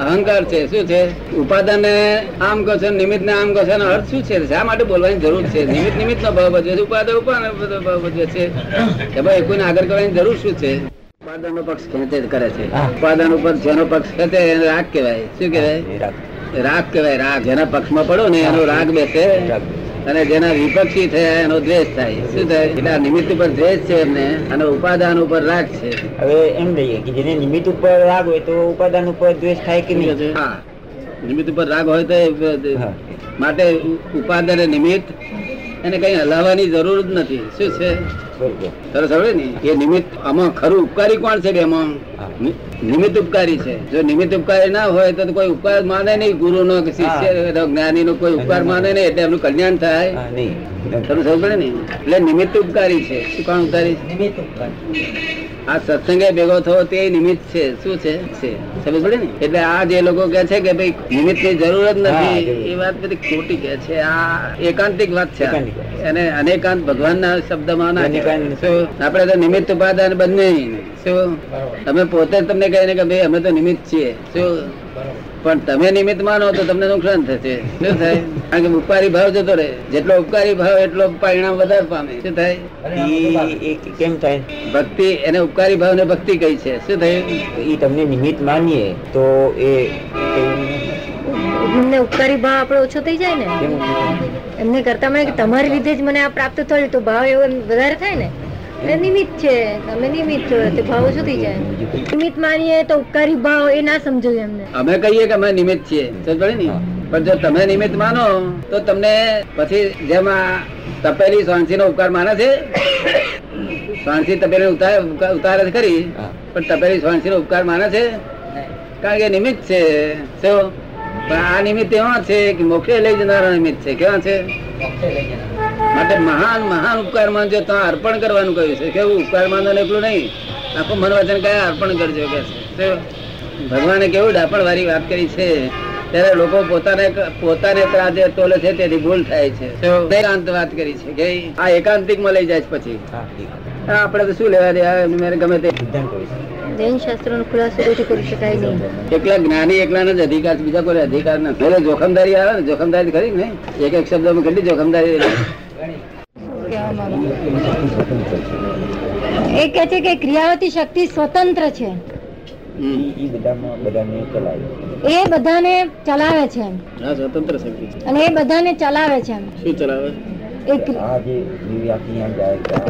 અહંકાર છે શું છે? ઉપાદાન ને આમ કહો છો નિમિત્ત ને આમ કહો છો અર્થ શું છે? શા માટે બોલવાની જરૂર છે? નિમિત્ત નિમિત્ત નો ભાવ છે ઉપાદન ઉપાદાન ભાવ ભજવે છે. કે ભાઈ કોઈને આગળ કરવાની જરૂર શું છે? ઉપાદન નો પક્ષ ખેંચે કરે છે. ઉપાદન ઉપર જેનો પક્ષ ખેંચે એને રાગ કહેવાય. શું કહેવાય? રાગ. કહેવાય રાગ. જેના પક્ષમાં પડો ને એનો રાગ બેસે. અને જેના વિપક્ષી થયા એનો દ્વેષ થાય. શું થાય? એટલે આ નિમિત્ત ઉપર દ્વેષ છે એમને અને ઉપાદાન ઉપર રાગ છે. હવે એમ લઈએ કે જેને નિમિત્ત ઉપર રાગ હોય તો ઉપાદાન ઉપર દ્વેષ થાય કે નહીં? હા. નિમિત્ત ઉપર રાગ હોય તો માટે ઉપાદાન નિમિત્ત એને કઈ હલાવવાની જરૂર જ નથી. શું છે? સરસ હવે ને? એ નિમિત્ત આમાં ખરું ઉપકારી કોણ છે બેમાં. નિમિત્ત ઉપકારી છે. જો નિમિત્ત ઉપકારી ના હોય તો કોઈ ઉપકાર માને નહીં ગુરુ નો કે શિષ્ય જ્ઞાની નો કોઈ ઉપકાર માને નહીં એટલે એમનું કલ્યાણ થાય. નહીં. સમજ ને? એટલે નિમિત્ત ઉપકારી છે. શું કોણ ઉપકારી છે? નિમિત્ત ઉપર આ સત્સંગે ભેગો થવો તે નિમિત્ત છે. શું છે? સમજ પડે ને? એટલે આ જે લોકો કે છે કે ભાઈ નિમિત્તની જરૂર જ નથી એ વાત બધી ખોટી કે છે. આ એકાંતિક વાત છે. અને એને અનેકાંત ભગવાન ના શબ્દમાં માં આપણે તો નિમિત્ત ઉપાદાન બંને શું? તમે પોતે તમને કહે ને કે ભાઈ અમે તો નિમિત્ત છીએ. શું? પણ તમે નિમિત્ત માનો તો તમને નુકસાન થશે. શું થાય? કારણ કે ઉપકારી ભાવ જતો રહે. જેટલો ઉપકારી ભાવ એટલો પરિણામ વધારે પામે. શું થાય? એ કેમ થાય? ભક્તિ એને ઉપકારી ભાવ ને ભક્તિ કઈ છે. શું થાય? એ તમને નિમિત્ત માનીએ તો એ એમને ઉપકારી ભાવ આપણો ઓછો થઈ જાય ને? એમને કરતા મને તમારી લીધે જ મને આ પ્રાપ્ત થયું તો ભાવ એવો વધારે થાય ને? નિમિત્ત છે તમે નિમિત્ત છો તે ભાવ થઈ જાય. નિમિત્ત માનીએ તો ઉપકારી ભાવ એ ના સમજો એમને અમે કહીએ કે અમે નિમિત્ત છીએ. સમજે ને? પણ જો તમે નિમિત્ત માનો તો તમને પછી જેમાં તપેલી સ્વાંસી નો ઉપકાર માને છે સ્વાંસી તપેલી ઉતાર ઉતાર છે ખરી પણ તપેલી સ્વાંસી નો ઉપકાર માને છે? કારણ કે નિમિત્ત છે. શું? પણ આ નિમિત્ત એવા છે કે મોક્ષે લઈ જનારા નિમિત્ત છે. કેવા છે? માટે મહાન મહાન ઉપકાર માનજો તો અર્પણ કરવાનું કહ્યું છે. કેવું? ઉપકાર માનવો એટલું નહીં. આખું મન વચન કયા અર્પણ કરજો કે છે? ભગવાને કેવું ડાપણ વાળી વાત કરી છે. ત્યારે લોકો પોતાને પોતાને ત્રાજે તોલે છે તેથી ભૂલ થાય છે. એકાંત વાત કરી છે કે આ એકાંતિકમાં લઈ જાય છે પછી. આપણે તો શું લેવા દેવા? મેરે ગમે તે. સિદ્ધાંત હોય છે. જૈન શાસ્ત્રો નો ખુલાસો કરી શકાય નહીં. એકલા જ્ઞાની એકલા જ અધિકાર બીજા કોઈ અધિકાર નથી. જોખમદારી આવે ને જોખમદારી ખરી ને? એક એક શબ્દ કેટલી જોખમદારી એ કે છે કે ક્રિયાવતી શક્તિ સ્વતંત્ર છે. એ બધાને ચલાવે છે. સ્વતંત્ર શક્તિ અને એ બધાને ચલાવે છે. શું ચલાવે? જે અહીંયા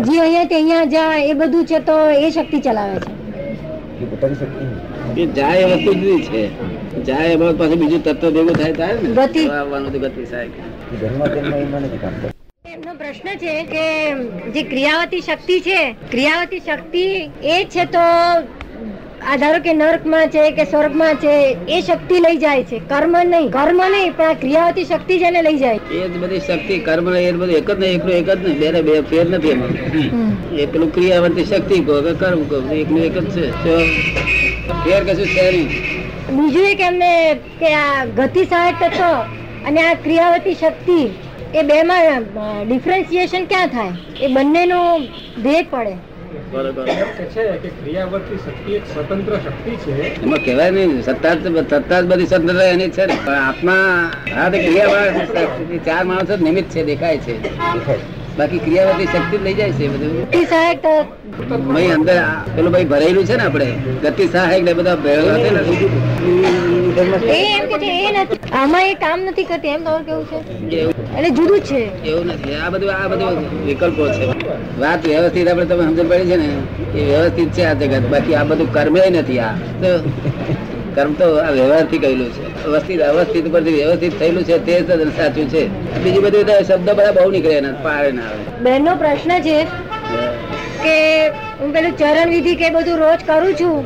જાય તે અહીંયા જાય એ બધું છે તો એ શક્તિ ચલાવે છે. એ જાય વસ્તુ જુદી છે. જાય એમાં પાછું બીજું તત્વ ભેગું થાય થાય ને. ગતિ. આવવાનું ગતિ સહાયક ધર્મ ધર્મ એમાં નથી કામ. કરતું. એમનો પ્રશ્ન છે કે જે ક્રિયાવતી શક્તિ છે ક્રિયાવતી શક્તિ એ છે તો આ ધારો કે નર્કમાં છે કે સ્વર્ગમાં છે એ શક્તિ લઈ જાય છે. કર્મ નહીં. કર્મ નહીં પણ આ ક્રિયાવતી શક્તિ છે એને લઈ જાય. એ બધી શક્તિ કર્મ એ બધું એક જ નહીં એકલું એક જ નહીં બે બે ફેર નથી એમાં. એ પેલું ક્રિયાવતી શક્તિ કહો કે કર્મ કહો એકનું એક જ છે. ફેર કશું છે નહીં. બીજું એક એમને કે આ ગતિ સહાયક તત્વ અને આ ક્રિયાવતી શક્તિ એ બે માં ડિફરન્સિએશન ક્યાં થાય? એ બંનેનો ભેદ પડે. બરોબર. છે કે ક્રિયાવર્તી શક્તિ એક સ્વતંત્ર શક્તિ છે. એમાં કહેવાય નહીં સત્તા જ સત્તા જ બધી સ્વતંત્રતા એની છે ને. પણ આત્મા ચાર માણસો જ નિમિત્ત છે. દેખાય છે. બાકી ક્રિયાવતી શક્તિ લઈ જાય છે બધું. સહાયક ભાઈ અંદર પેલું ભાઈ ભરેલું છે ને આપણે ગતિ સહાયક ને બધા ભરેલા છે ને. આમાં એ કામ નથી કરતી એમ તમારું કેવું છે? એટલે જુદું છે. એવું નથી. આ બધું આ બધું વિકલ્પો છે. વાત વ્યવસ્થિત આપણે તમે સમજ પડી છે ને એ વ્યવસ્થિત છે આ જગત. બાકી આ બધું કર્મે નથી આ. કર્મ તો આ વ્યવહારથી કહેલું છે. અવસ્થિત અવસ્થિત પરથી વ્યવસ્થિત થયેલું છે તે જ સાચું છે. બીજું બધું શબ્દ બધા બહુ નીકળે એના પારે ના આવે. બહેનનો પ્રશ્ન છે કે હું પેલું ચરણ વિધિ કે બધું રોજ કરું છું?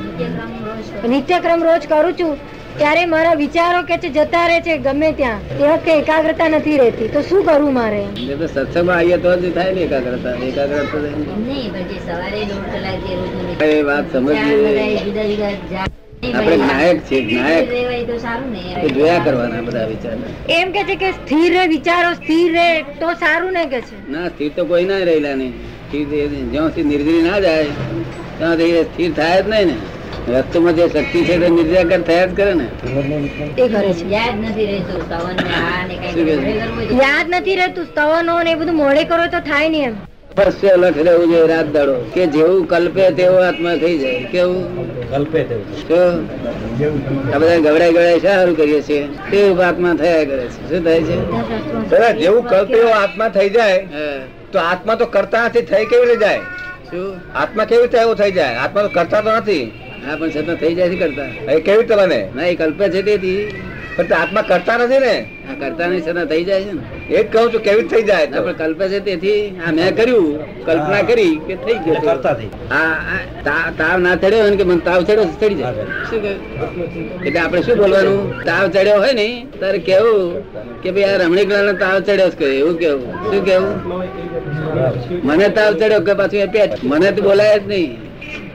નિત્યક્રમ રોજ કરું છું? ત્યારે મારા વિચારો કે છે જતા રહે છે ગમે ત્યાં. તે વખતે એકાગ્રતા નથી રહેતી. તો શું કરવું મારે? એ તો સત્સંગમાં આવીએ તો જ થાય ને એકાગ્રતા. એકાગ્રતા નહીં સવારે દોઢ કલાક જે રોજનું વાત સમજીએ. જુદા જુદા જા- આપણે નાયક છે નાયક. તો સારું ને એ જોયા કરવાના બધા વિચાર એમ કે છે કે સ્થિર રે વિચારો સ્થિર રે તો સારું ને કે છે? ના સ્થિર તો કોઈ ના રહેલા નહીં. સ્થિર જ્યાં સુધી નિર્જરી ના જાય ત્યાં સુધી સ્થિર થાય જ નહીં ને. વસ્તુમાં જે શક્તિ છે તે નિર્જાકર થયા જ કરે ને. એ કરે છે. યાદ નથી રહેતું યાદ નથી રહેતું સ્તવનો ને એ બધું મોડે કરો તો થાય નહીં એમ. પરસ્ય લખ રહેવું જોઈએ રાત દાડો. કે જેવું કલ્પે તેવો આત્મા થઈ જાય. કેવું? કલ્પે તેવું. આ બધા ગવડાઈ ગવડાઈ સારું કરીએ છીએ. તેવું આત્મા થયા કરે છે. શું થાય છે? જેવું કલ્પે એવો આત્મા થઈ જાય તો આત્મા તો કરતા નથી થઈ કેવી રીતે જાય? શું? આત્મા કેવી રીતે એવું થઈ જાય? આત્મા તો કરતા તો નથી. હા પણ છતાં થઈ જાય છે કરતા. એ કેવી રીતે બને? ના એ કલ્પે છે તેથી. પણ આત્મા કરતા નથી ને. આ કરતા નહીં સદા થઈ જાય છે ને. એ જ કહું છું કેવી થઈ જાય આપણે? કલ્પે છે તેથી આ મેં કર્યું. કલ્પના કરી કે થઈ ગયું કરતા થઈ. આ તાવ ના ચડ્યો હોય ને કે મને તાવ ચડ્યો ચડી જાય. શું એટલે આપણે શું બોલવાનું? તાવ ચડ્યો હોય ને તારે કેવું કે ભાઈ આ રમણીકલાલ તાવ ચડ્યો છે. એવું કેવું? શું કેવું? મને તાવ ચડ્યો કે પાછું મને તો બોલાય જ નહીં.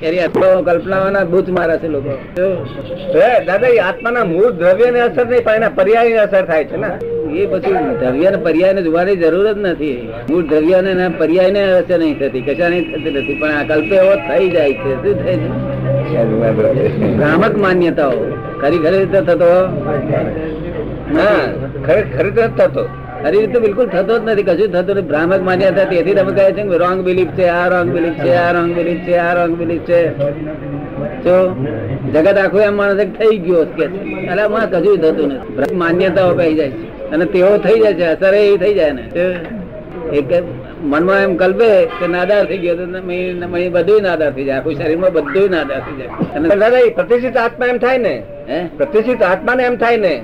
એની કલ્પનાઓના ભૂત મારે છે લોકો. દાદા, એ આત્માના મૂળ દ્રવ્ય ને અસર નહીં, પણ એના પર્યાય અસર થાય છે ને. એ પછી દ્રવ્ય ને પર્યાય ને જોવાની જરૂર જ નથી. મૂળ દ્રવ્ય ને પર્યાય ને અસર નહીં થતી કશા નહીં થતી નથી, પણ આ કલ્પે એવો થઈ જાય છે. શું થાય છે? ભ્રામક માન્યતાઓ. ખરી ખરી રીતે થતો? હા, ખરે ખરીદ નથી થતો. ખરી તો બિલકુલ થતો જ નથી કશું થતું નથી. ભ્રામક માન્યતા તેથી તમે કહે છે કે રોંગ બિલીફ છે આ રોંગ બિલીફ છે આ રોંગ બિલીફ છે આ રોંગ બિલીફ છે. તો જગત આખું એમ માણસ થઈ ગયો કે. અલા માં કશું થતું નથી. માન્યતાઓ કહી જાય છે. અને તેઓ થઈ જાય છે અસર એ થઈ જાય ને. એક મનમાં એમ કલ્પે કે નાદાર થઈ ગયો બધું નાદાર થઈ જાય. આખું શરીરમાં બધું નાદાર થઈ જાય. અને દાદા પ્રતિષ્ઠિત આત્મા એમ થાય ને? હે? પ્રતિષ્ઠિત આત્માને એમ થાય ને?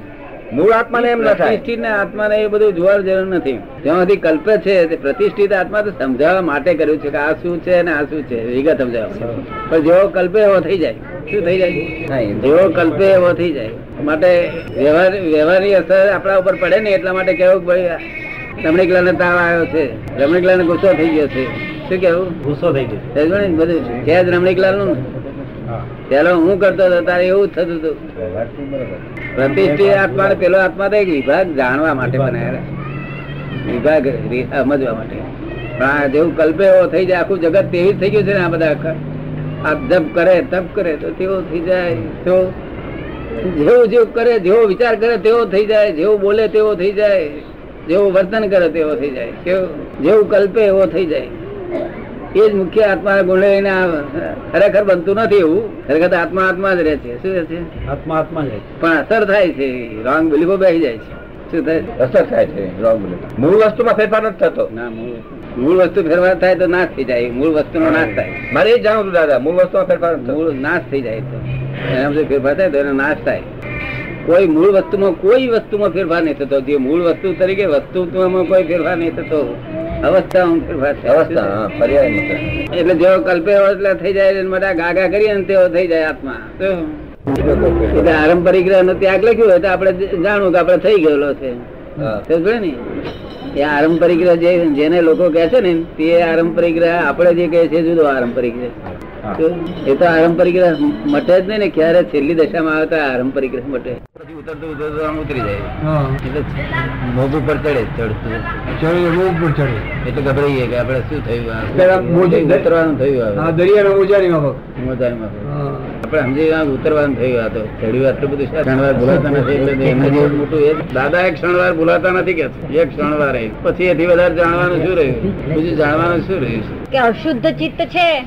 મૂળ આત્માને એમ ના થાય. પ્રતિષ્ઠિત આત્માને એ બધું જોવાની જરૂર નથી. જ્યાં સુધી કલ્પે છે તે પ્રતિષ્ઠિત આત્મા તો સમજાવવા માટે કર્યું છે કે આ શું છે ને આ શું છે. વિગત સમજાવવા પણ જેવો કલ્પે એવો થઈ જાય. શું થઈ જાય? જેવો કલ્પે એવો થઈ જાય. માટે વ્યવહાર વ્યવહારની અસર આપણા ઉપર પડે ને એટલા માટે કેવું ભાઈ ને તાવ આવ્યો છે. રમણીકલાલ ને ગુસ્સો થઈ ગયો છે. શું કેવું? ગુસ્સો થઈ ગયો બધું. છે જ રમણીકલાલનું? પેલો હું કરતો હતો તારે એવું થતું હતું. પ્રતિષ્ઠિત આત્મા ને પેલો આત્મા તો એક વિભાગ જાણવા માટે બનાવેલા. વિભાગ સમજવા માટે. પણ આ જેવું કલ્પે એવો થઈ જાય આખું જગત તેવી થઈ ગયું છે ને આ બધા. આ જપ કરે તપ કરે તો તેવો થઈ જાય તો જેવું જેવું કરે જેવો વિચાર કરે તેવો થઈ જાય. જેવું બોલે તેવો થઈ જાય. જેવું વર્તન કરે તેવો થઈ જાય. કેવું? જેવું કલ્પે એવો થઈ જાય. એ જ મુખ્ય આત્મા ગુણ લઈને ખરેખર બનતું નથી એવું. ખરેખર આત્મા આત્મા જ રહે છે. શું રહે છે? આત્મા આત્મા જ પણ અસર થાય છે. રોંગ બિલીફો બેસી જાય છે. શું થાય? અસર થાય છે. Wrong belief. મૂળ વસ્તુમાં ફેરફાર નથી થતો. ના મૂળ મૂળ વસ્તુ ફેરફાર થાય તો નાશ થઈ જાય. મૂળ વસ્તુનો નાશ થાય. મારે એ જાણવું હતું દાદા. મૂળ વસ્તુમાં ફેરફાર. મૂળ નાશ થઈ જાય તો. એના જો ફેરફાર થાય તો એનો નાશ થાય. કોઈ મૂળ વસ્તુમાં કોઈ વસ્તુમાં ફેરફાર નહીં થતો. જે મૂળ વસ્તુ તરીકે વસ્તુમાં કોઈ ફેરફાર નહીં થતો. થાય. અવસ્થા પર્યાય એટલે જેવો કલ્પે એટલે થઈ જાય એટલે મોટા ગાગા કરીએ ને તેવો થઈ જાય આત્મા. એટલે આરંભ પરિગ્રહ નો ત્યાગ લખ્યું હોય તો આપણે જાણવું કે આપણે થઈ ગયેલો છે. ને? એ આરંપરિક જે જેને લોકો કહે છે ને તે આરંપરિક આપણે જે કહે છે જુદો આરંભ તો એ તો આરંપરિક મટે જ નહીં ને ક્યારે છેલ્લી દશામાં આવે તો આરંપરિક મટે. પછી ઉતરતું ઉતરતું ઉતરી જાય. એટલે મોભ ઉપર ચડે ચડતું. એટલે ગભરાઈએ કે આપણે શું થયું આ? પેલા મોજી- ઉતરવાનું થયું આ. દરિયાના મોજાની બાબત આપણે સમજી ઉતરવાનું થયું આ તો. બધું. ક્ષણવાર ભૂલાતા નથી એટલે તો એના મોટું એ દાદા એક ક્ષણવાર ભૂલાતા નથી કે એક ક્ષણવાર. પછી એથી વધારે જાણવાનું શું રહ્યું? બીજું જાણવાનું શું રહ્યું? કે અશુદ્ધ ચિત્ત છે?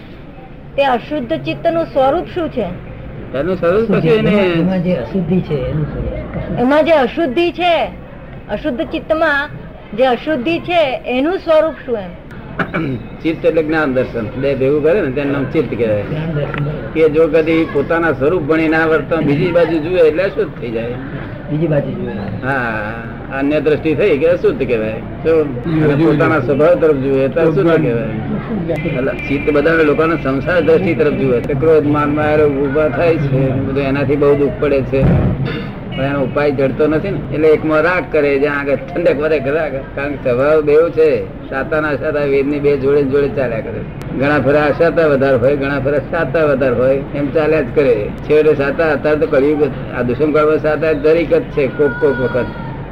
તે અશુદ્ધ ચિત્તનું સ્વરૂપ શું છે? એનું સ્વરૂપ કશું એને એમાં જે અશુદ્ધિ છે અશુદ્ધ ચિત્તમાં જે અશુદ્ધિ છે એનું સ્વરૂપ શું એમ? ચિત્ત એટલે જ્ઞાન દર્શન. બે ભેગું કરે ને તેનું નામ ચિત્ત કહેવાય. કે જો કદી પોતાના સ્વરૂપ ભણી ના વર્તન બીજી બાજુ જુએ એટલે અશુદ્ધ થઈ જાય. બીજી બાજુ જોઈએ હા. અન્ય દ્રષ્ટિ થઈ કે અશુદ્ધ કહેવાય. પોતાના સ્વભાવ તરફ જુએ તો અશુદ્ધ કહેવાય. ચિત્ત બધા લોકોના સંસાર દ્રષ્ટિ તરફ જુએ તો ક્રોધ માનમાં ઊભા થાય છે. બધું એનાથી બહુ દુઃખ પડે છે. પણ એનો ઉપાય જડતો નથી ને. એટલે એકમાં રાગ કરે જ્યાં આગળ ઠંડક વધે રાગ. કારણ કે સ્વભાવ બેવ છે. સાતાના સાતા વેદની બે જોડે જોડે ચાલ્યા કરે. ઘણા ફરા સાતા વધારે હોય ઘણા ફરા સાતા વધારે હોય. એમ ચાલ્યા જ કરે. છેવટે સાતા અત્યારે તો કળિયુગ આ દુષ્મ કાળમાં સાતા દરેક જ છે કોક કોક વખત.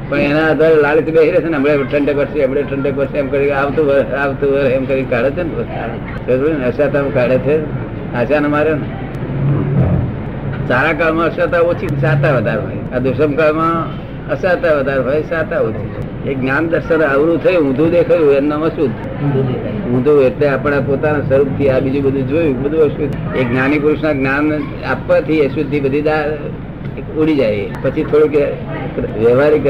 પણ એના આધારે લાલચ બે રહે છે ને, હમણાં ઠંડક વર્ષે હમણાં ઠંડક વર્ષે એમ કરી આવતું વર્ષ આવતું વર્ષ એમ કરી કાઢે છે ને અશાતા કાઢે છે. આશાને મારે ને. સારા કાળમાં અશાતા ઓછી, સાતા વધારે હોય. આ દુષ્મ કાળમાં અશાતા વધારે હોય, સાતા ઓછી. એ જ્ઞાન દર્શન આવરું થયું, ઊંધું દેખાયું, એમનામાં શું? ઊંધું એટલે આપણા પોતાના સ્વરૂપથી આ બીજું બધું જોયું, બધું અશુદ્ધ. એ જ્ઞાની પુરુષના જ્ઞાન આપવાથી અશુદ્ધિ બધી ઉડી જાય. પછી થોડુંક વ્યવહારિક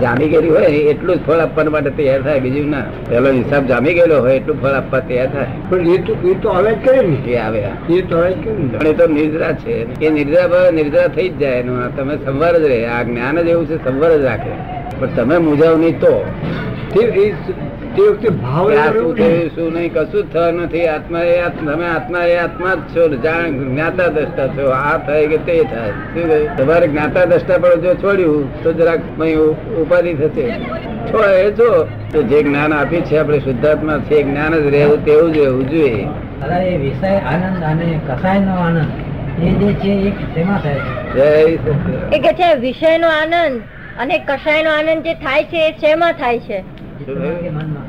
જામી ગયેલી હોય એટલું જ ફળ આપવા માટે તૈયાર થાય. બીજું ના પેલો હિસાબ જામી ગયેલો હોય એટલું ફળ આપવા તૈયાર થાય. પણ એ તો એ તો આવે કે એ આવે. એ તો આવે કે પણ એ તો નિર્જરા છે. એ નિર્દ્રા ભાવે નિર્જરા થઈ જ જાય. એનું તમે સંવાર જ રહે. આ જ્ઞાન જ એવું છે સંવાર જ રાખે. પણ તમે મુજાવ નહીં તો તે વખતે ભાવ શું થયું શું નહીં કશું જ થયું નથી. આત્મા એ તમે આત્મા એ આત્મા જ છો જાણ જ્ઞાતા દ્રષ્ટા છો. આ થાય કે તે થાય? શું કહ્યું તમારે જ્ઞાતા દ્રષ્ટા પણ જો છોડ્યું તો જરાક મય ઉપાધિ થશે. છો એ છો તો જે જ્ઞાન આપી છે આપણે શુદ્ધાત્મા છે જ્ઞાન જ રહેવું તેવું જ રહેવું જોઈએ. દાદા એ વિષય આનંદ અને કસાયનો આનંદ એ જે છે એ તેમાં થાય છે. એ કે છે વિષયનો આનંદ અને કષાયનો આનંદ જે થાય છે એ શેમાં થાય છે? મનમાં.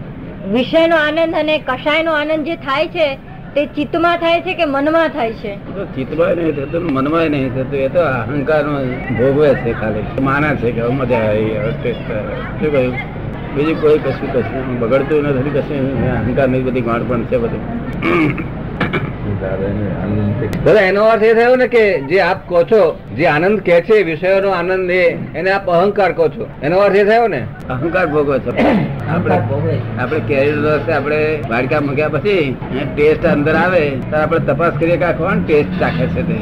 વિષયનો આનંદ અને કશાયનો આનંદ જે થાય છે, તે ચિત્તમાં થાય છે કે મનમાં થાય છે? તો ચિત્તમાં નહીં થતું મનમાં નહીં થતું, એ તો અહંકાર ભોગવે છે ખાલી. માના છે કે મજા આવે. શું કહ્યું? બીજું કોઈ કશું કશું બગડતું નથી, કશું અહંકાર નહીં, બધી ગાંઠ પણ છે બધું. દાદા એનો અર્થ એ થયો ને કે જે આપ કહો છો જે આનંદ કે છે વિષયોનો આનંદ એ એને આપ અહંકાર કહો છો. એનો અર્થ એ થયો ને? અહંકાર ભોગવો છો. આપણે આપણે કેરી રસ આપણે વાડકા મૂક્યા પછી ટેસ્ટ અંદર આવે ત્યારે આપણે તપાસ કરીએ કે કોણ ટેસ્ટ ચાખે છે તે.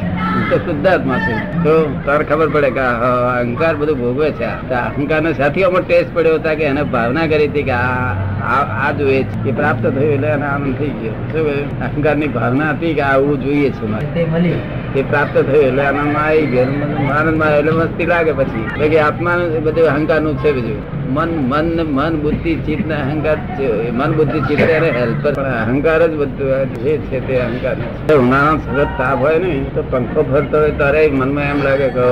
તો શુદ્ધાત્મા છે. તો તાર ખબર પડે કે અહંકાર બધું ભોગવે છે. અહંકાર ને સાથીઓમાં ટેસ્ટ પડ્યો હતા કે એને ભાવના કરી હતી કે આ આ- જોઈએ એ પ્રાપ્ત થયું એટલે એને આનંદ થઈ ગયો. શું અહંકારની ભાવના હતી? કે આવું જોઈએ છે મારે. તે એ પ્રાપ્ત થયું એટલે આનંદમાં આવી ગયો. આનંદમાં એટલે મસ્તી લાગે પછી. કે આત્માનું બધું અહંકારનું છે બીજું મન મન મન, બુદ્ધિ, ચિત્ત ને અહંકાર જ મન, બુદ્ધિ, ચિત્ત એને હેલ્પર પણ અહંકાર જ બધું જે છે તે અહંકાર ઉનાળા સતત તાપ હોય ને, તો પંખો ફરતો હોય ત્યારે મનમાં એમ લાગે કે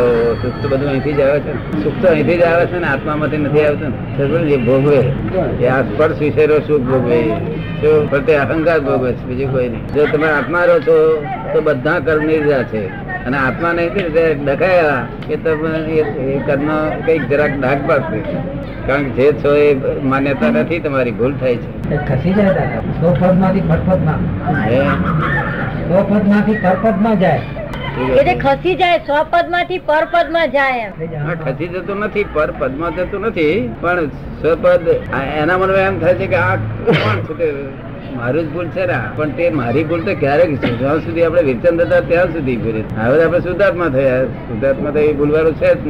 સુખ તો બધું અહીંથી જ આવે છે. સુખ તો અહીંથી જ આવે છે ને, આત્મામાંથી નથી આવતું. તો ભોગવે? એ આ સ્પર્શ વિષયનો સુખ ભોગવે? તે અહંકાર ભોગવે છે, બીજું કોઈ નહીં. જો તમે આત્મા રહો છો, તો બધા કર્મ નિર્જા છે. અને આત્મા નહીં તે ડકાયા કે તમે એ- કર્મ કંઈક જરાક ડાક પાડશે. કારણ કે જે છો એ માન્યતા નથી તમારી ભૂલ થાય છે. ખસી જાય સો પદમાંથી ફટફટમાં હે? સો પદમાંથી ફટફટમાં જાય ખસી જાય સ્વપદમાંથી પરપદમાં જાય ખસી જતું નથી પરમાં જતું નથી પણ સ્વપદ આ- એના મનમાં એમ થાય છે કે આ કોણ છે તે મારું જ ભૂલ છે ને, પણ તે મારી ભૂલ તો ક્યારેક છે. જ્યાં સુધી આપણે વિચન હતા, ત્યાં સુધી ભૂલ હવે આપણે શુદ્ધાત્મા થયા. શુદ્ધાત્મા તો એ ભૂલવાનું છે જ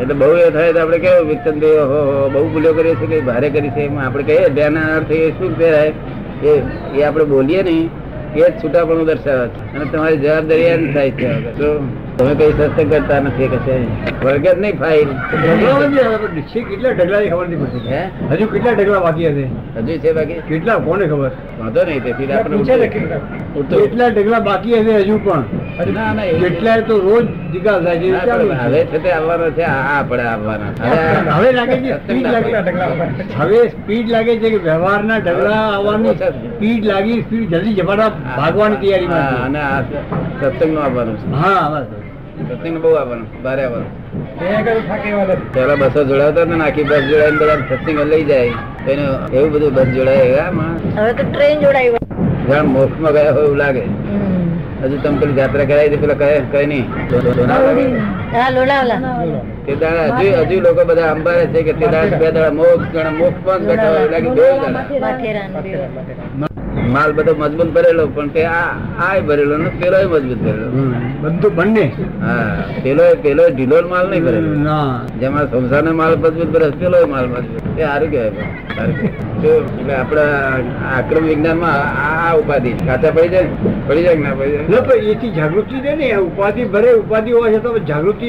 એટલે બહુ એ થાય તો આપણે કેવું વિચન હો, બહુ ભૂલો કરીએ છીએ કે ભારે કરી છે એમાં આપણે કહીએ બે અર્થ એ શું કહેવાય એ એ આપણે બોલીએ નહીં. એ જ છૂટાપણું દર્શાવે છે. અને તમારી જવાબદારી એમ થાય છે. તો તમે કઈ સત્સંગ કરતા નથી કે છે વર્ગ જ નહીં ફાઇલ. કેટલા ઢગલા ખબર નથી પડતી. હજુ કેટલા ઢગલા બાકી હશે? હજુ છે બાકી? કેટલા કોને ખબર? વાંધો નહીં તેથી આપણે કેટલા? ઢગલા બાકી હશે હજુ પણ? ના, ના, એવું- તો રોજ જીગા થાય છે હવે છે. તે આવવાનો છે આ આપણે આવવાના. હવે- હવે લાગે છે સ્પીડ લાગે. હવે સ્પીડ લાગે છે કે વ્યવહારના ઢગલા આવવાની સ્પીડ લાગી સ્પીડ જલ્દી જમાડા ભાગવાની તૈયારીમાં અને આ સત્સંગનું આવવાનું છે. હા બસ. સત્સંગ બહુ આવવાનું બારે આવવાનું. પેલા બસો જોડાવતા હતા આખી બસ જોડાઈને બધા સત્સંગ લઈ જાય. એવું બધું બસ જોડાય. હવે તો ટ્રેન જોડાય હોય. જાણ મોક્ષમાં ગયા હોય એવું લાગે. હજુ તમે પેલી જાત્રા કરાવી હતી પેલા કહે કઈ નહીં. હજુ હજુ લોકો બધા અંબારે છે કે તે દાડા બે દાડા મોક્ષ મોક્ષમાં બેઠા હોય લાગે. જોયું દાડા. માલ બધો મજબૂત ભરેલો પણ તે આ ભરેલો ને પેલો મજબૂત ભરેલો. બધું બંને? હા પેલો પેલો ઢીલો માલ નહીં ભરેલો. જેમાં સંસારનો માલ મજબૂત ભરે પેલો માલ મજબૂત એ સારું કહેવાય એટલે આપણા આક્રમ વિજ્ઞાનમાં આ ઉપાધિ કાચા પડી જાય ને? પડી જાય ના પડી જાય? એથી જાગૃતિ છે ને ઉપાધિ ભરે ઉપાધિ હોય છે તો જાગૃતિ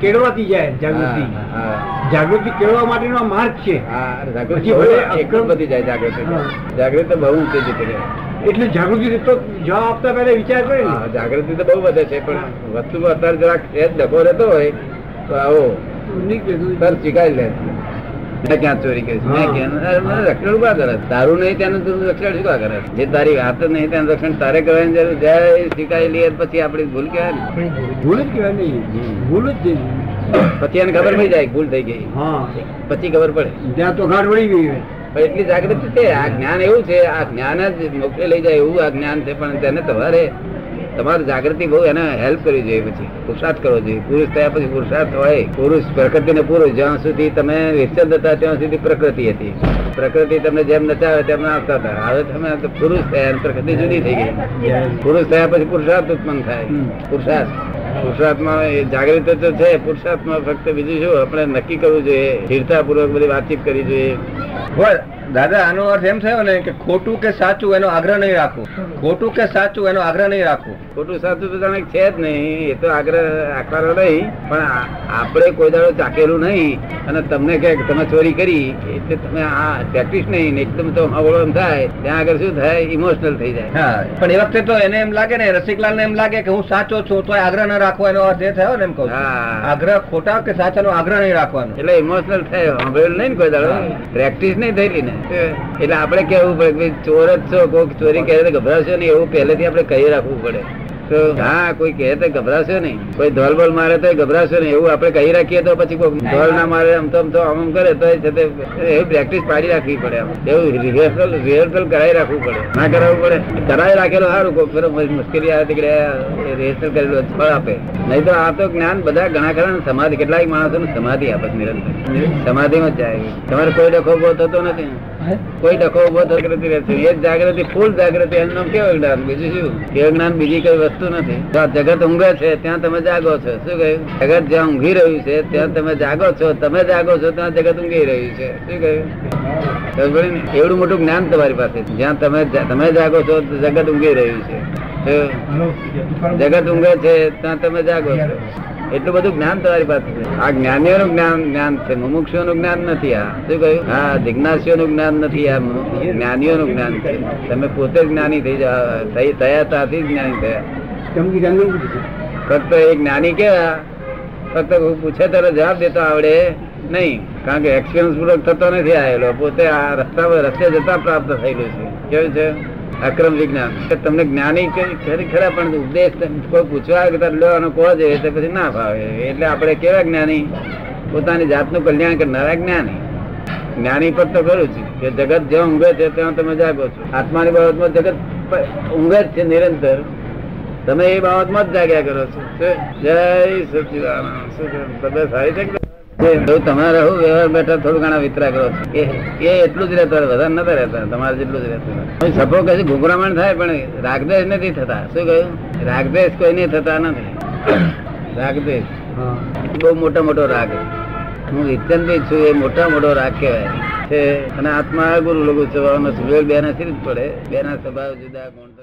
કેળવાતી જાય જાગૃતિ. હા. જાગૃતિ કેળવવા માટેનો માર્ગ છે. બધી જાય જાગૃતિ. જાગૃતિ બહુ રહે. એટલે જાગૃતિ તો જવાબ આપતા પહેલા વિચાર કરે જાગૃતિ તો બહુ વધે છે પણ વસ્તુ અત્યારે જરાક સહેજ ડખો રહેતો હોય તો આવો. સર સ્વીકારી લે. મેં ક્યાં ચોરી કરી રક્ષણ ઊભા કરે? તારું નહીં તેનું તું રક્ષણ શું કરે? જે તારી વાત જ નહીં તેનું રક્ષણ તારે કરવાની જરૂર જય સ્વીકારી લઈએ પછી આપણી ભૂલ કહેવાય ભૂલ જ કહેવાય નહીં ભૂલ જ. પછી એને ખબર પડી જાય ભૂલ થઈ ગઈ. પછી ખબર પડે. ત્યાં તો ગાઢ વળી ગઈ એટલી જાગૃતિ છે આ જ્ઞાન એવું છે આ જ્ઞાન જ મોકલે લઈ જાય એવું આ જ્ઞાન છે પણ તેને તમારે તમારે જાગૃતિ બહુ એને હેલ્પ કરવી જોઈએ પછી. પુરુષાર્થ કરવો જોઈએ. પુરુષ થયા પછી પુરુષાર્થ હોય. પુરુષ પ્રકૃતિ ને પુરુષ જ્યાં સુધી તમે વિચલ હતા ત્યાં સુધી પ્રકૃતિ હતી. પ્રકૃતિ તમને જેમ નચાવે તેમ આવતા હતા. હવે તમે પુરુષ થયા પ્રકૃતિ જુદી થઈ ગઈ. પુરુષ થયા પછી પુરુષાર્થ ઉત્પન્ન થાય. પુરુષાર્થ. પુરુષાર્થમાં એ જાગૃતિ તો છે, પુરુષાર્થમાં ફક્ત બીજું શું? આપણે નક્કી કરવું જોઈએ, સ્થિરતાપૂર્વક બધી વાતચીત કરવી જોઈએ. દાદા આનો અર્થ એમ થયો ને કે ખોટું કે સાચું એનો આગ્રહ નહીં રાખવું ખોટું કે સાચું એનો આગ્રહ નહીં રાખવું ખોટું સાચું તો જાણે છે જ નહીં એ તો આગ્રહ રાખવાનો નહીં પણ આપણે કોઈ દાડો ચાકેલું નહીં અને તમને કે તમે ચોરી કરી એટલે તમે આ પ્રેક્ટિસ નહીં ને એકદમ તો અવળો એમ થાય ત્યાં આગળ શું થાય ઇમોશનલ થઈ જાય. હા પણ એ વખતે તો એને એમ લાગે ને રસિકલાલ ને એમ લાગે કે હું સાચો છું તો આગ્રહ ન રાખવો એનો અર્થ એ થયો ને એમ કહું. આગ્રહ ખોટા કે સાચાનો આગ્રહ નહીં રાખવાનો. એટલે ઇમોશનલ થાય સાંભળેલું નહીં ને કોઈ દાડો? પ્રેક્ટિસ નહીં થયેલી ને. એટલે આપણે કેવું પડે ચોર જ છો કોઈક ચોરી કરે ગભરાશો નહીં, એવું પહેલેથી આપણે કહી રાખવું પડે. હા કોઈ કહે તો ગભરાશો નહીં. કોઈ ધોલ બોલ મારે તો ગભરાશો નહીં. એવું આપણે કહી રાખીએ તો પછી ધોલ ના. મારે આમ તો આમ તો આમ કરે તો એવી પ્રેક્ટિસ પાડી રાખવી પડે આમ. એવું રિહર્સલ રિહર્સલ કરાવી રાખવું પડે. ના કરાવવું પડે. કરાવી રાખેલો સારું કોઈ મુશ્કેલી આવે તીકડે રિહર્સલ કરેલું ફળ આપે. નહીં તો આ તો જ્ઞાન બધા ઘણા ખરા સમાધિ કેટલાક માણસો સમાધિ આપે નિરંતર. સમાધિમાં જ જાય. તમારે કોઈ ડખો થતો નથી? કોઈ ડખો ઊભો જાગૃતિ રહેશે એ જાગૃતિ ફૂલ જાગૃતિ એનું નામ કેવું જ્ઞાન? બીજું શું? કેવું જ્ઞાન? બીજી કઈ વસ્તુ નથી. આ જગત ઊંઘે છે ત્યાં તમે જાગો છો. શું કહ્યું? જગત જ્યાં ઊંઘી રહ્યું છે ત્યાં તમે જાગો છો. તમે જાગો છો ત્યાં જગત ઊંઘી રહ્યું છે. શું કહ્યું? એવડું મોટું જ્ઞાન તમારી પાસે જ્યાં તમે તમે જાગો છો જગત ઊંઘી રહ્યું છે. જગત ઊંઘે છે ત્યાં તમે જાગો છો. એટલું બધું જ્ઞાન તમારી પાસે છે. આ જ્ઞાનીઓનું જ્ઞાન જ્ઞાન છે. મુમુક્ષુઓનું જ્ઞાન નથી આ. શું કહ્યું? હા જિજ્ઞાસીઓનું જ્ઞાન નથી આ. જ્ઞાનીઓનું જ્ઞાન છે. તમે પોતે જ્ઞાની થઈ થઈ થયા ત્યાંથી જ્ઞાની થયા. ફક્ત એ જ્ઞાની કેવા? ફક્ત પૂછે ત્યારે જવાબ દેતો આવડે નહીં. કારણ કે એક્સપિરિયન્સ પૂર્વક થતો નથી આવેલો પોતે આ રસ્તા પર રસ્તે જતા પ્રાપ્ત થયેલું છે. કેવું છે? અક્રમ વિજ્ઞાન. તમને જ્ઞાની ખરી ખરા, પણ ઉપદેશ કોઈ પૂછવા લેવાનો કહો જોઈએ તો પછી ના ફાવે. એટલે આપણે કેવા જ્ઞાની? પોતાની જાતનું કલ્યાણ કરનારા જ્ઞાની. જ્ઞાની પર તો ખરું છે કે જગત જ્યાં ઊંઘે છે ત્યાં તમે જાગો છો. આત્માની બાબતમાં જગત ઊંઘે જ છે નિરંતર. તમે એ બાબતમાં જ જાગ્યા કરો છો. જય સચિદાનંદ. સારી છે તમારે વ્યવહાર બેઠા થોડું ઘણા વિતરા કરો એ એટલું જ રહેતા વધારે નતા રહેતા, તમારે જેટલું જ રહેતું સપો કે ઘૂંઘરામણ થાય, પણ રાગદેશ નથી થતા. શું કહ્યું? રાગદેશ કોઈને થતા નથી. રાગદેશ. બહુ મોટો મોટો રાગ. હું વિચંતી છું એ મોટા મોટો રાગ કહેવાય. છે, અને આત્મા ગુરુ લોકો સ્વભાવનો સુવેલ બે ના જ પડે. બે ના સ્વભાવ જુદા જુદા.